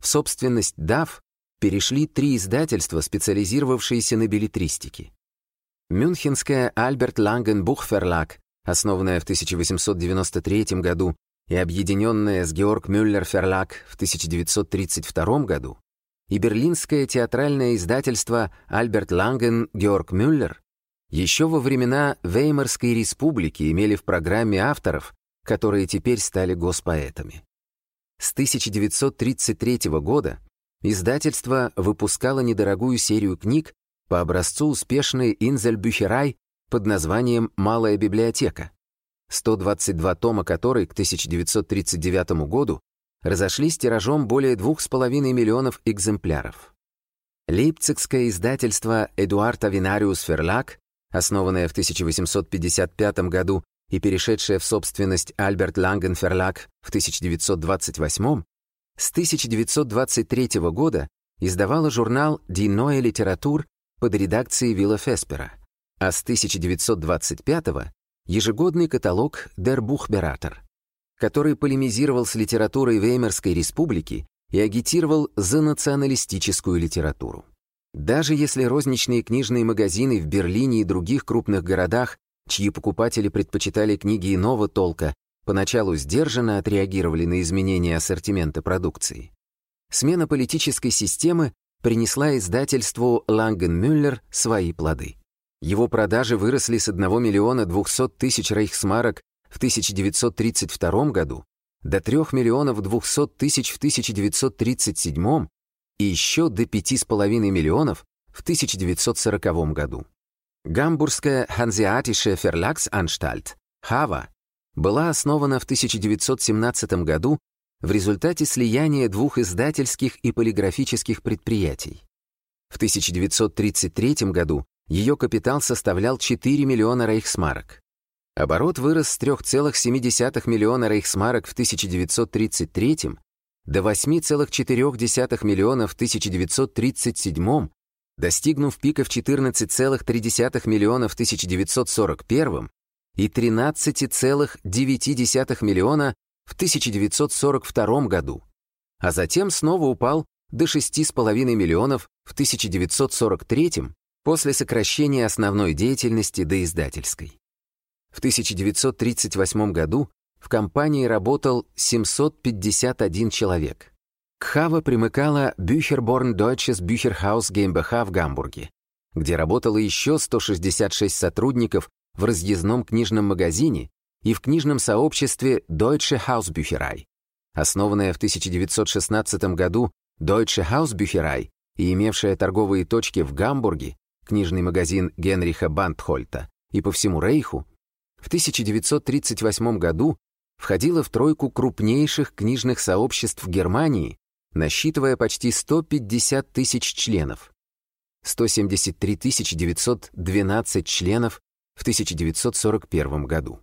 в собственность DAF перешли три издательства, специализировавшиеся на билетристике. Мюнхенская Альберт Ланген Бухферлаг, основанная в 1893 году и объединенная с Георг Мюллер Ферлаг в 1932 году, и берлинское театральное издательство Альберт Ланген Георг Мюллер еще во времена Веймарской республики имели в программе авторов, которые теперь стали госпоэтами. С 1933 года издательство выпускало недорогую серию книг по образцу успешной Инзельбюхерай под названием «Малая библиотека», 122 тома которой к 1939 году разошлись тиражом более 2,5 миллионов экземпляров. Лейпцигское издательство «Эдуард Авинариус Ферлак», основанное в 1855 году и перешедшее в собственность Альберт Ланген Ферлак в 1928, с 1923 года издавало журнал «Die Neue Literatur» под редакцией Вилла Феспера, а с 1925 ежегодный каталог «Der Buchberater», который полемизировал с литературой Веймарской республики и агитировал за националистическую литературу. Даже если розничные книжные магазины в Берлине и других крупных городах, чьи покупатели предпочитали книги иного толка, поначалу сдержанно отреагировали на изменения ассортимента продукции, смена политической системы принесла издательству Ланген-Мюллер свои плоды. Его продажи выросли с 1 миллиона 200 тысяч рейхсмарок в 1932 году до 3 миллионов 200 тысяч в 1937 и еще до 5,5 миллионов в 1940 году. Гамбургская Hanseatische Verlagsanstalt, Хава, была основана в 1917 году в результате слияния двух издательских и полиграфических предприятий. В 1933 году ее капитал составлял 4 миллиона рейхсмарок. Оборот вырос с 3,7 миллиона рейхсмарок в 1933 до 8,4 миллиона в 1937, достигнув пика в 14,3 миллиона в 1941 и 13,9 миллиона в 1942 году, а затем снова упал до 6,5 миллионов в 1943 после сокращения основной деятельности до издательской. В 1938 году в компании работал 751 человек. К Хава примыкала Bücherborn Deutsches Bücherhaus GmbH в Гамбурге, где работало еще 166 сотрудников в разъездном книжном магазине и в книжном сообществе Deutsche Hausbücherei. Основанная в 1916 году Deutsche Hausbücherei и имевшая торговые точки в Гамбурге, книжный магазин Генриха Бандхольта, и по всему Рейху, в 1938 году входила в тройку крупнейших книжных сообществ Германии, насчитывая почти 150 тысяч членов. 173 912 членов в 1941 году.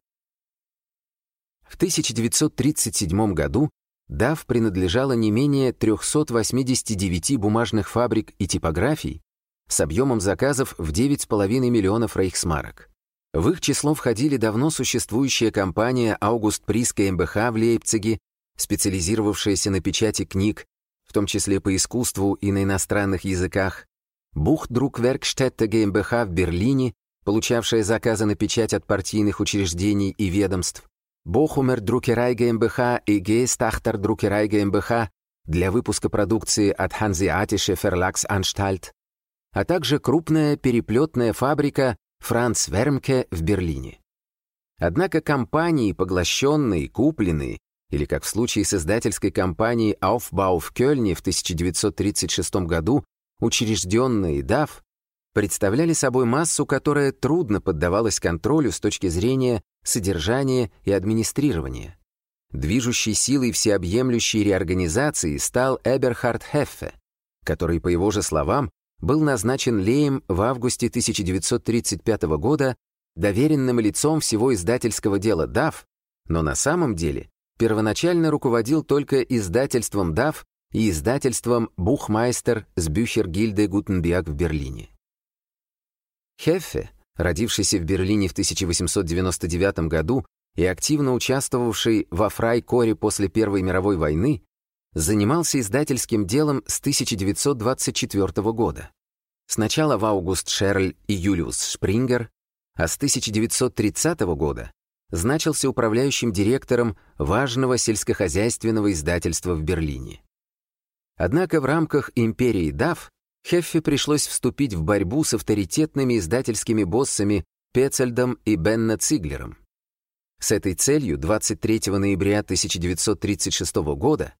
В 1937 году DAF принадлежала не менее 389 бумажных фабрик и типографий с объемом заказов в 9,5 миллионов рейхсмарок. В их число входили давно существующая компания Аугуст Прис МБХ в Лейпциге, специализировавшаяся на печати книг, в том числе по искусству и на иностранных языках, Бухдруckwerkstätte ГМБХ в Берлине, получавшая заказы на печать от партийных учреждений и ведомств, Бохумер Друкерай ГМБХ и Гейстахтер Друкерай ГМБХ для выпуска продукции от Hanseatische Verlagsanstalt, а также крупная переплетная фабрика Франц Вермке в Берлине. Однако компании, поглощенные, купленные, или как в случае с издательской компанией Aufbau в Кёльне в 1936 году, учрежденные DAF, представляли собой массу, которая трудно поддавалась контролю с точки зрения содержания и администрирования. Движущей силой всеобъемлющей реорганизации стал Эберхард Хеффе, который, по его же словам, был назначен Леем в августе 1935 года доверенным лицом всего издательского дела DAF, но на самом деле первоначально руководил только издательством DAF и издательством Бухмайстер с Бюхер-Гильде Гутенберг в Берлине. Хеффе, родившийся в Берлине в 1899 году и активно участвовавший во Фрайкоре после Первой мировой войны, занимался издательским делом с 1924 года. Сначала в Аугуст Шерль и Юлиус Шпрингер, а с 1930 года значился управляющим директором важного сельскохозяйственного издательства в Берлине. Однако в рамках империи ДАФ Хеффи пришлось вступить в борьбу с авторитетными издательскими боссами Пецельдом и Бенна Циглером. С этой целью 23 ноября 1936 года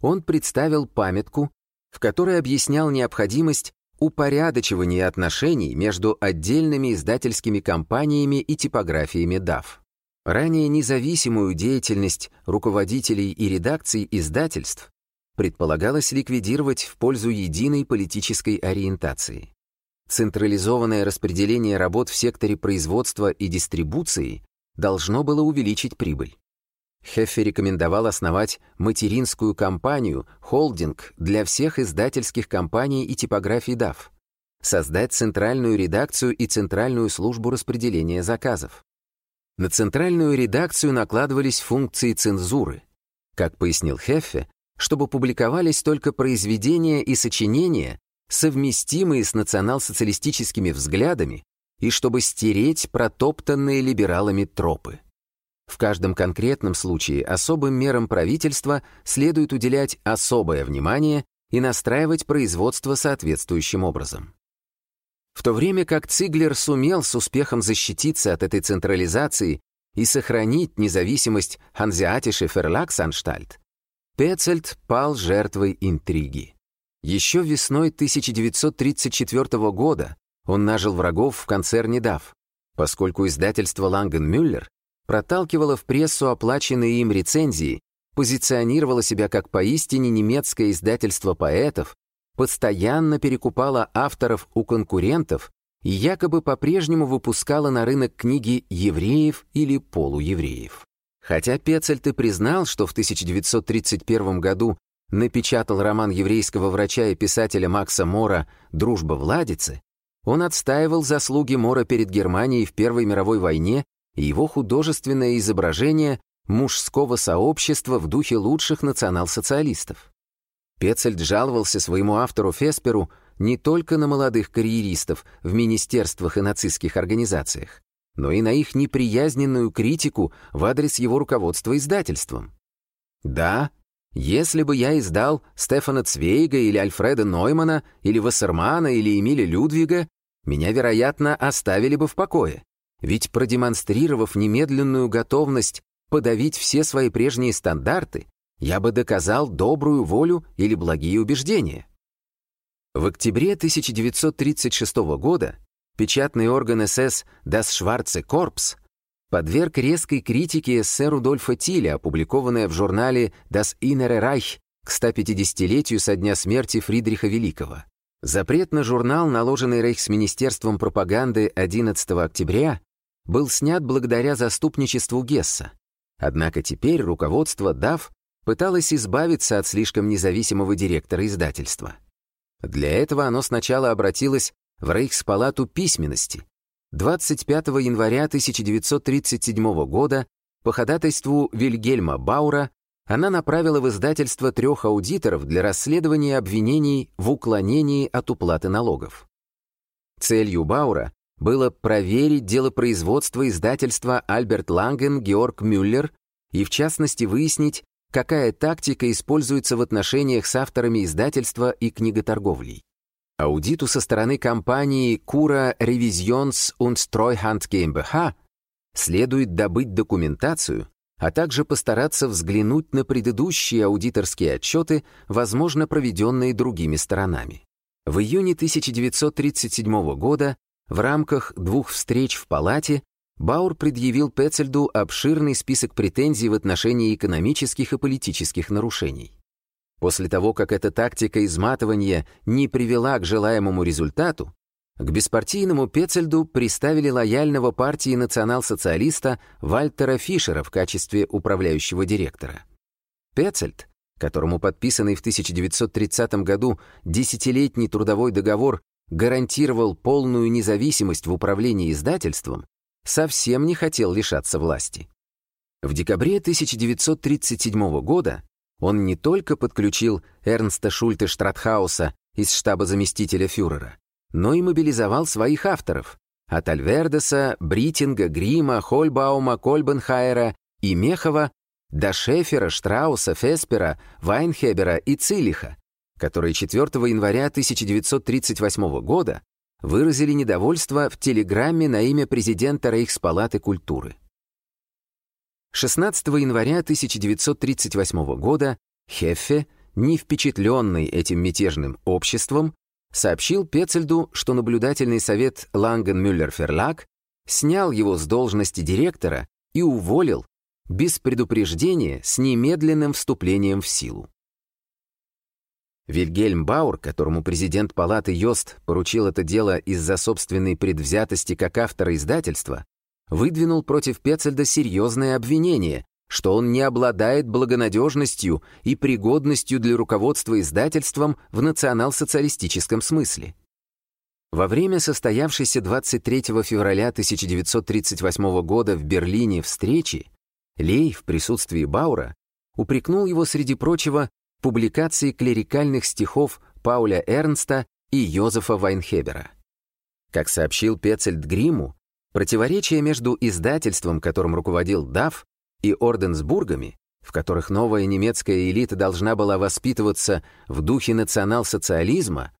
он представил памятку, в которой объяснял необходимость упорядочивания отношений между отдельными издательскими компаниями и типографиями DAF. Ранее независимую деятельность руководителей и редакций издательств предполагалось ликвидировать в пользу единой политической ориентации. Централизованное распределение работ в секторе производства и дистрибуции должно было увеличить прибыль. Хеффе рекомендовал основать материнскую компанию, холдинг для всех издательских компаний и типографий DAF, создать центральную редакцию и центральную службу распределения заказов. На центральную редакцию накладывались функции цензуры. Как пояснил Хеффе, чтобы публиковались только произведения и сочинения, совместимые с национал-социалистическими взглядами, и чтобы стереть протоптанные либералами тропы. В каждом конкретном случае особым мерам правительства следует уделять особое внимание и настраивать производство соответствующим образом. В то время как Циглер сумел с успехом защититься от этой централизации и сохранить независимость Hanseatische Verlagsanstalt, Пецельд пал жертвой интриги. Еще весной 1934 года он нажил врагов в концерне DAF, поскольку издательство Ланген-Мюллер проталкивало в прессу оплаченные им рецензии, позиционировало себя как поистине немецкое издательство поэтов, постоянно перекупало авторов у конкурентов и якобы по-прежнему выпускала на рынок книги евреев или полуевреев. Хотя Пецельт и признал, что в 1931 году напечатал роман еврейского врача и писателя Макса Мора «Дружба в Ладице», он отстаивал заслуги Мора перед Германией в Первой мировой войне и его художественное изображение мужского сообщества в духе лучших национал-социалистов. Пецельд жаловался своему автору Фесперу не только на молодых карьеристов в министерствах и нацистских организациях, но и на их неприязненную критику в адрес его руководства издательством. Да, если бы я издал Стефана Цвейга или Альфреда Ноймана, или Вассермана, или Эмиля Людвига, меня, вероятно, оставили бы в покое. Ведь продемонстрировав немедленную готовность подавить все свои прежние стандарты, я бы доказал добрую волю или благие убеждения. В октябре 1936 года печатный орган СС Das Schwarze Korps подверг резкой критике эссе Рудольфа Тиля, опубликованное в журнале Das Innere Reich к 150-летию со дня смерти Фридриха Великого. Запрет на журнал, наложенный Рейхсминистерством пропаганды 11 октября, был снят благодаря заступничеству Гесса. Однако теперь руководство ДАФ пыталось избавиться от слишком независимого директора издательства. Для этого оно сначала обратилось в Рейхспалату письменности. 25 января 1937 года по ходатайству Вильгельма Баура она направила в издательство трех аудиторов для расследования обвинений в уклонении от уплаты налогов. Целью Баура было проверить дело производства издательства Альберт Ланген Георг Мюллер и, в частности, выяснить, какая тактика используется в отношениях с авторами издательства и книготорговлей. Аудиту со стороны компании Кура Revisions und Treuhand GmbH следует добыть документацию, а также постараться взглянуть на предыдущие аудиторские отчеты, возможно, проведенные другими сторонами. В июне 1937 года в рамках двух встреч в палате Баур предъявил Пецельду обширный список претензий в отношении экономических и политических нарушений. После того, как эта тактика изматывания не привела к желаемому результату, к беспартийному Пецельду приставили лояльного партии национал-социалиста Вальтера Фишера в качестве управляющего директора. Пецельд, которому подписанный в 1930 году десятилетний трудовой договор гарантировал полную независимость в управлении издательством, совсем не хотел лишаться власти. В декабре 1937 года он не только подключил Эрнста Шульте Штратхауса из штаба заместителя фюрера, но и мобилизовал своих авторов от Альвердеса, Бритинга, Грима, Хольбаума, Кольбенхайера и Мехова до Шефера, Штрауса, Феспера, Вайнхебера и Цилиха, которые 4 января 1938 года выразили недовольство в телеграмме на имя президента Рейхспалаты культуры. 16 января 1938 года Хеффе, не впечатленный этим мятежным обществом, сообщил Пецельду, что наблюдательный совет Ланген-Мюллер-Ферлаг снял его с должности директора и уволил без предупреждения с немедленным вступлением в силу. Вильгельм Баур, которому президент палаты Йост поручил это дело из-за собственной предвзятости как автора издательства, выдвинул против Пецельда серьезное обвинение, что он не обладает благонадежностью и пригодностью для руководства издательством в национал-социалистическом смысле. Во время состоявшейся 23 февраля 1938 года в Берлине встречи Лей в присутствии Баура упрекнул его, среди прочего, публикации клерикальных стихов Пауля Эрнста и Йозефа Вайнхебера. Как сообщил Пецельд Гриму, противоречие между издательством, которым руководил Дафф, и Орденсбургами, в которых новая немецкая элита должна была воспитываться в духе национал-социализма,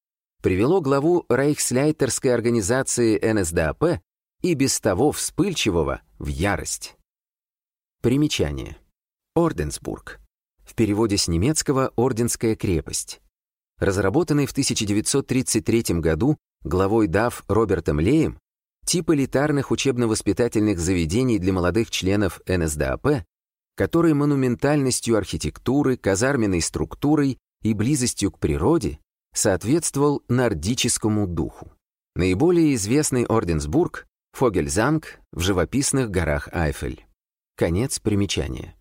привело главу рейхсляйтерской организации НСДАП и без того вспыльчивого в ярость. Примечание. Орденсбург. В переводе с немецкого «Орденская крепость». Разработанный в 1933 году главой ДАФ Робертом Леем, тип элитарных учебно-воспитательных заведений для молодых членов НСДАП, который монументальностью архитектуры, казарменной структурой и близостью к природе соответствовал нордическому духу. Наиболее известный Орденсбург — Фогельзанг в живописных горах Айфель. Конец примечания.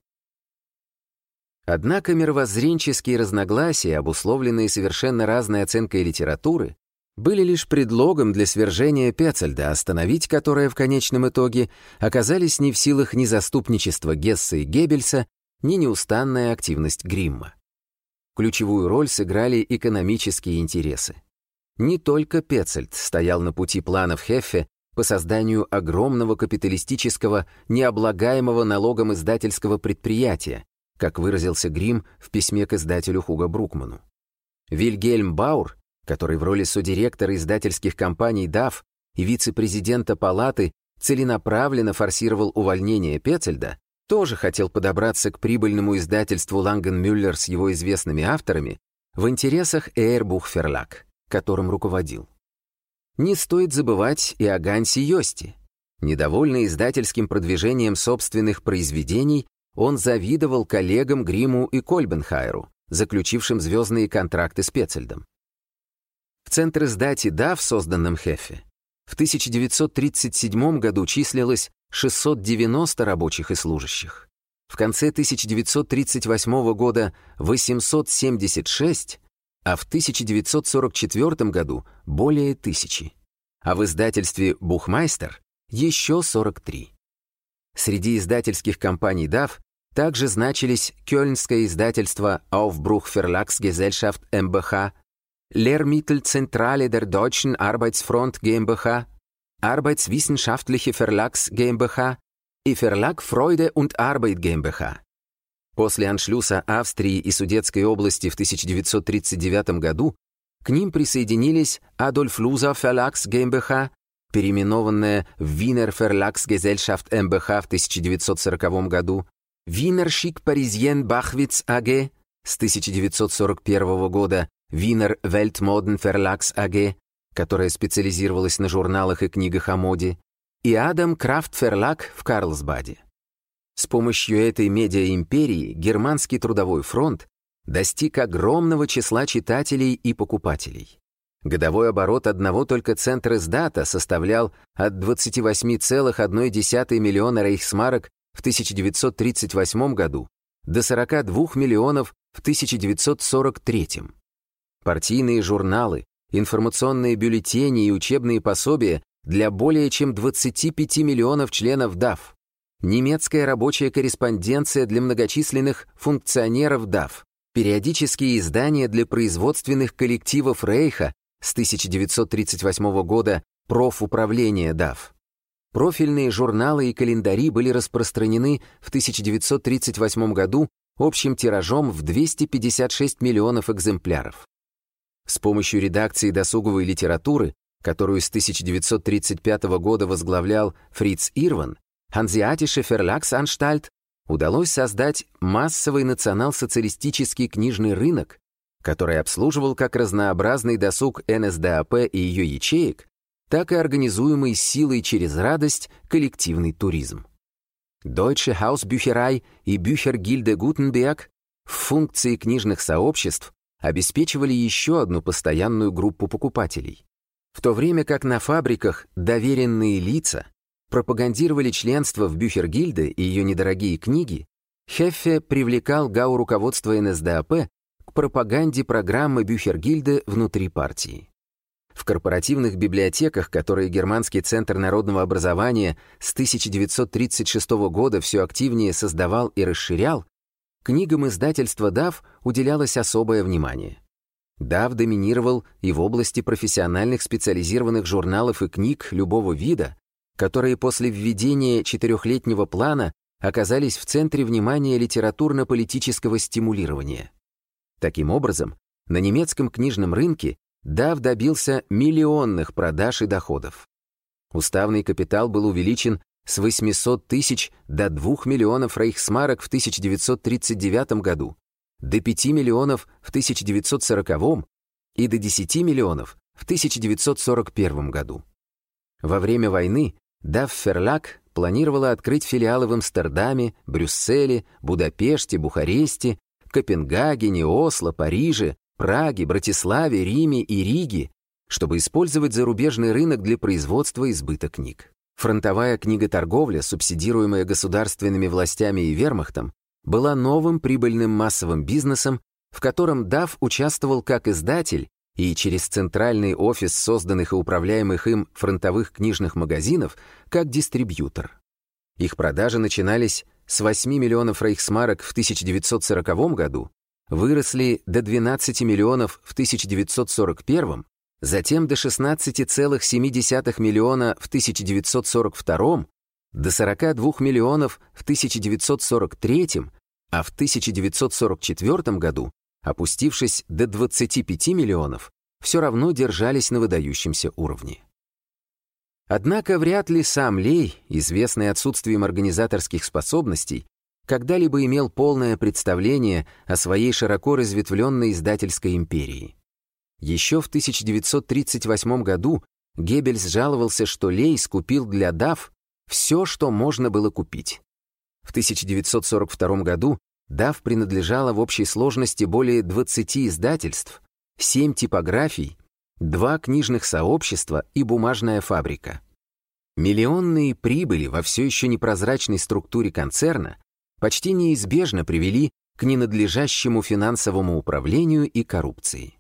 Однако мировоззренческие разногласия, обусловленные совершенно разной оценкой литературы, были лишь предлогом для свержения Пецельда, остановить которое в конечном итоге оказались не в силах ни заступничества Гесса и Геббельса, ни неустанная активность Гримма. Ключевую роль сыграли экономические интересы. Не только Пецельд стоял на пути планов Хеффе по созданию огромного капиталистического, необлагаемого налогом издательского предприятия, как выразился Грим в письме к издателю Хуга Брукману. Вильгельм Баур который в роли содиректора издательских компаний ДАФ и вице-президента палаты целенаправленно форсировал увольнение Пецельда, тоже хотел подобраться к прибыльному издательству Лангенмюллер с его известными авторами в интересах Эйрбух Ферлак, которым руководил. Не стоит забывать и о Гансе Йости. Недовольный издательским продвижением собственных произведений, он завидовал коллегам Гриму и Кольбенхайру, заключившим звездные контракты с Пецельдом. В Центр издати ДАВ, созданном Хефе, в 1937 году числилось 690 рабочих и служащих. В конце 1938 года 876, а в 1944 году более тысячи. А в издательстве «Бухмайстер» еще 43. Среди издательских компаний ДАВ также значились Кёльнское издательство Aufbruch Verlagsgesellschaft МБХ Lehrmittelzentrale der Deutschen Arbeitsfront GmbH, Arbeitswissenschaftliche Verlags GmbH и Verlag Freude und Arbeit GmbH. После аншлюса Австрии и Судетской области в 1939 году к ним присоединились Adolf Lusa Verlags GmbH, переименованная в Wiener Verlagsgesellschaft MBH в 1940 году, Wiener Schick Parisien Bachwitz AG с 1941 года Wiener Weltmoden Verlags AG, которая специализировалась на журналах и книгах о моде, и Адам Крафт Verlag в Карлсбаде. С помощью этой медиаимперии германский трудовой фронт достиг огромного числа читателей и покупателей. Годовой оборот одного только центра издата составлял от 28,1 миллиона рейхсмарок в 1938 году до 42 миллионов в 1943. Партийные журналы, информационные бюллетени и учебные пособия для более чем 25 миллионов членов ДАФ, немецкая рабочая корреспонденция для многочисленных функционеров ДАФ, периодические издания для производственных коллективов Рейха с 1938 года профуправления ДАФ. Профильные журналы и календари были распространены в 1938 году общим тиражом в 256 миллионов экземпляров. С помощью редакции досуговой литературы, которую с 1935 года возглавлял Фриц Ирван, Hanseatische Verlagsanstalt удалось создать массовый национал-социалистический книжный рынок, который обслуживал как разнообразный досуг НСДАП и ее ячеек, так и организуемый силой через радость коллективный туризм. Deutsche Hausbücherei и Büchergilde Gutenberg в функции книжных сообществ обеспечивали еще одну постоянную группу покупателей. В то время как на фабриках доверенные лица пропагандировали членство в Бюхергильде и ее недорогие книги, Хеффе привлекал ГАУ руководства НСДАП к пропаганде программы Бюхергильде внутри партии. В корпоративных библиотеках, которые Германский центр народного образования с 1936 года все активнее создавал и расширял, книгам издательства ДАВ уделялось особое внимание. ДАВ доминировал и в области профессиональных специализированных журналов и книг любого вида, которые после введения четырехлетнего плана оказались в центре внимания литературно-политического стимулирования. Таким образом, на немецком книжном рынке Дав добился миллионных продаж и доходов. Уставный капитал был увеличен с 800 тысяч до 2 миллионов рейхсмарок в 1939 году, до 5 миллионов в 1940 и до 10 миллионов в 1941 году. Во время войны Дав Ферлак планировала открыть филиалы в Амстердаме, Брюсселе, Будапеште, Бухаресте, Копенгагене, Осло, Париже, Праге, Братиславе, Риме и Риге, чтобы использовать зарубежный рынок для производства и сбыта книг. Фронтовая книготорговля, субсидируемая государственными властями и вермахтом, была новым прибыльным массовым бизнесом, в котором DAF участвовал как издатель и через центральный офис созданных и управляемых им фронтовых книжных магазинов как дистрибьютор. Их продажи начинались с 8 миллионов рейхсмарок в 1940 году выросли до 12 миллионов в 1941, затем до 16,7 миллиона в 1942, до 42 миллионов в 1943, а в 1944 году, опустившись до 25 миллионов, все равно держались на выдающемся уровне. Однако вряд ли сам Лей, известный отсутствием организаторских способностей, когда-либо имел полное представление о своей широко разветвленной издательской империи. Еще в 1938 году Геббельс жаловался, что Лей скупил для ДАФ все, что можно было купить. В 1942 году ДАФ принадлежала в общей сложности более 20 издательств, 7 типографий, два книжных сообщества и бумажная фабрика. Миллионные прибыли во все еще непрозрачной структуре концерна почти неизбежно привели к ненадлежащему финансовому управлению и коррупции.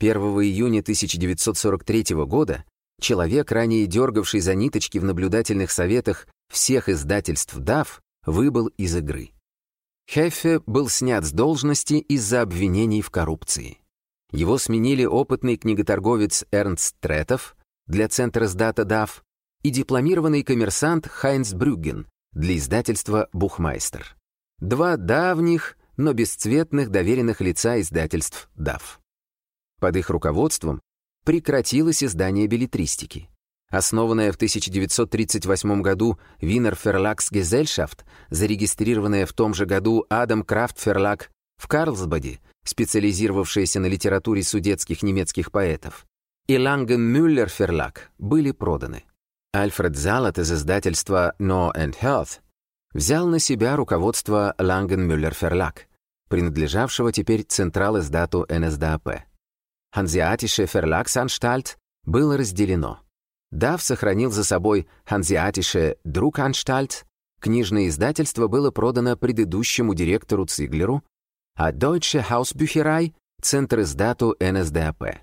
1 июня 1943 года человек, ранее дергавший за ниточки в наблюдательных советах всех издательств ДАФ, выбыл из игры. Хеффе был снят с должности из-за обвинений в коррупции. Его сменили опытный книготорговец Эрнст Третов для центра сдата ДАФ и дипломированный коммерсант Хайнц Брюгген для издательства «Бухмайстер». Два давних, но бесцветных доверенных лица издательств «ДАФ». Под их руководством прекратилось издание билетристики. Основанная в 1938 году Wiener Verlagsgesellschaft, зарегистрированная в том же году Адам Крафт Ферлаг в Карлсбаде, специализировавшаяся на литературе судетских немецких поэтов, и Langen Müller Verlag были проданы. Альфред Залат из издательства No and Health взял на себя руководство Langen-Müller Verlag, принадлежавшего теперь Централ-издату НСДАП. Hanseatische Verlagsanstalt было разделено. Дав сохранил за собой Hanseatische Druckanstalt, книжное издательство было продано предыдущему директору Циглеру, а Deutsche Hausbücherei — центр издату НСДАП.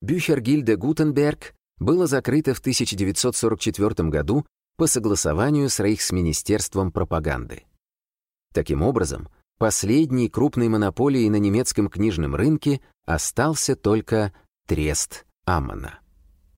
Бюхергильде Гутенберг было закрыто в 1944 году по согласованию с Рейхсминистерством пропаганды. Таким образом, последней крупной монополией на немецком книжном рынке остался только Трест Аммана.